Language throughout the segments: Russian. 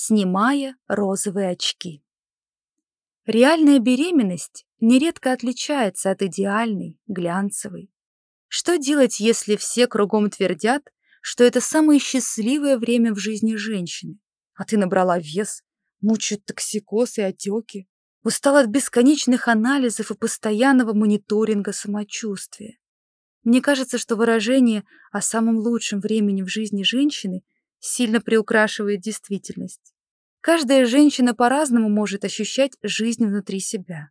снимая розовые очки. Реальная беременность нередко отличается от идеальной, глянцевой. Что делать, если все кругом твердят, что это самое счастливое время в жизни женщины, а ты набрала вес, мучают токсикоз и отеки, устал от бесконечных анализов и постоянного мониторинга самочувствия. Мне кажется, что выражение о самом лучшем времени в жизни женщины сильно приукрашивает действительность. Каждая женщина по-разному может ощущать жизнь внутри себя.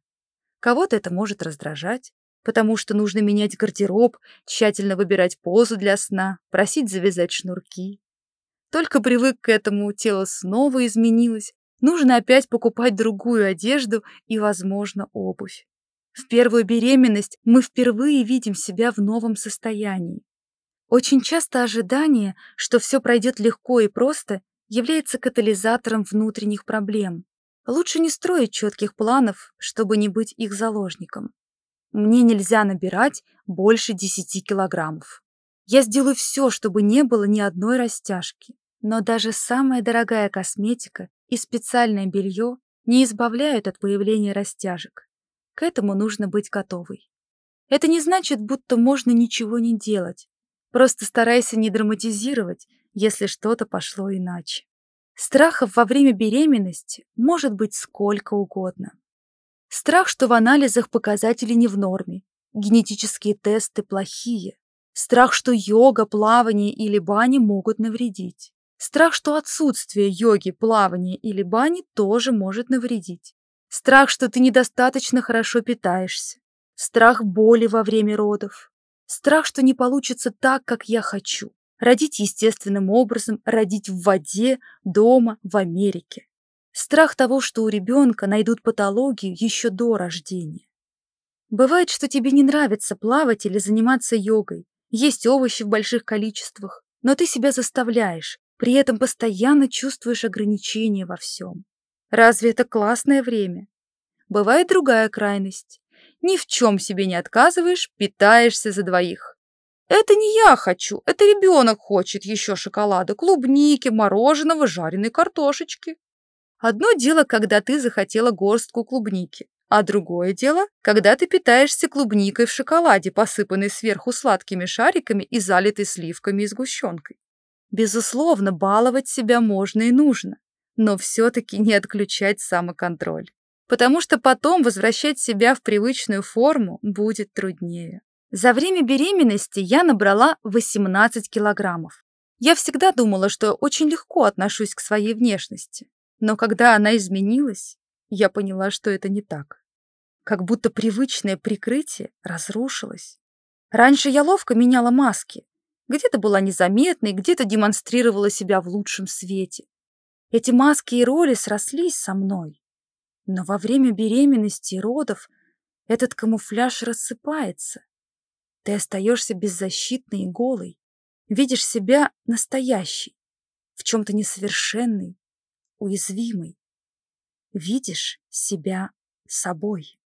Кого-то это может раздражать, потому что нужно менять гардероб, тщательно выбирать позу для сна, просить завязать шнурки. Только привык к этому, тело снова изменилось, нужно опять покупать другую одежду и, возможно, обувь. В первую беременность мы впервые видим себя в новом состоянии. Очень часто ожидание, что все пройдет легко и просто, является катализатором внутренних проблем. Лучше не строить четких планов, чтобы не быть их заложником. Мне нельзя набирать больше 10 килограммов. Я сделаю все, чтобы не было ни одной растяжки. Но даже самая дорогая косметика и специальное белье не избавляют от появления растяжек. К этому нужно быть готовой. Это не значит, будто можно ничего не делать. Просто старайся не драматизировать, если что-то пошло иначе. Страхов во время беременности может быть сколько угодно. Страх, что в анализах показатели не в норме, генетические тесты плохие. Страх, что йога, плавание или бани могут навредить. Страх, что отсутствие йоги, плавания или бани тоже может навредить. Страх, что ты недостаточно хорошо питаешься. Страх боли во время родов. Страх, что не получится так, как я хочу. Родить естественным образом, родить в воде, дома, в Америке. Страх того, что у ребенка найдут патологию еще до рождения. Бывает, что тебе не нравится плавать или заниматься йогой, есть овощи в больших количествах, но ты себя заставляешь, при этом постоянно чувствуешь ограничения во всем. Разве это классное время? Бывает другая крайность. Ни в чем себе не отказываешь, питаешься за двоих. Это не я хочу, это ребенок хочет еще шоколада, клубники, мороженого, жареной картошечки. Одно дело, когда ты захотела горстку клубники, а другое дело, когда ты питаешься клубникой в шоколаде, посыпанной сверху сладкими шариками и залитой сливками и сгущенкой. Безусловно, баловать себя можно и нужно, но все-таки не отключать самоконтроль, потому что потом возвращать себя в привычную форму будет труднее. За время беременности я набрала 18 килограммов. Я всегда думала, что очень легко отношусь к своей внешности, но когда она изменилась, я поняла, что это не так. Как будто привычное прикрытие разрушилось. Раньше я ловко меняла маски, где-то была незаметной, где-то демонстрировала себя в лучшем свете. Эти маски и роли срослись со мной. Но во время беременности и родов этот камуфляж рассыпается. Ты остаешься беззащитной и голой. Видишь себя настоящей, в чем-то несовершенной, уязвимой. Видишь себя собой.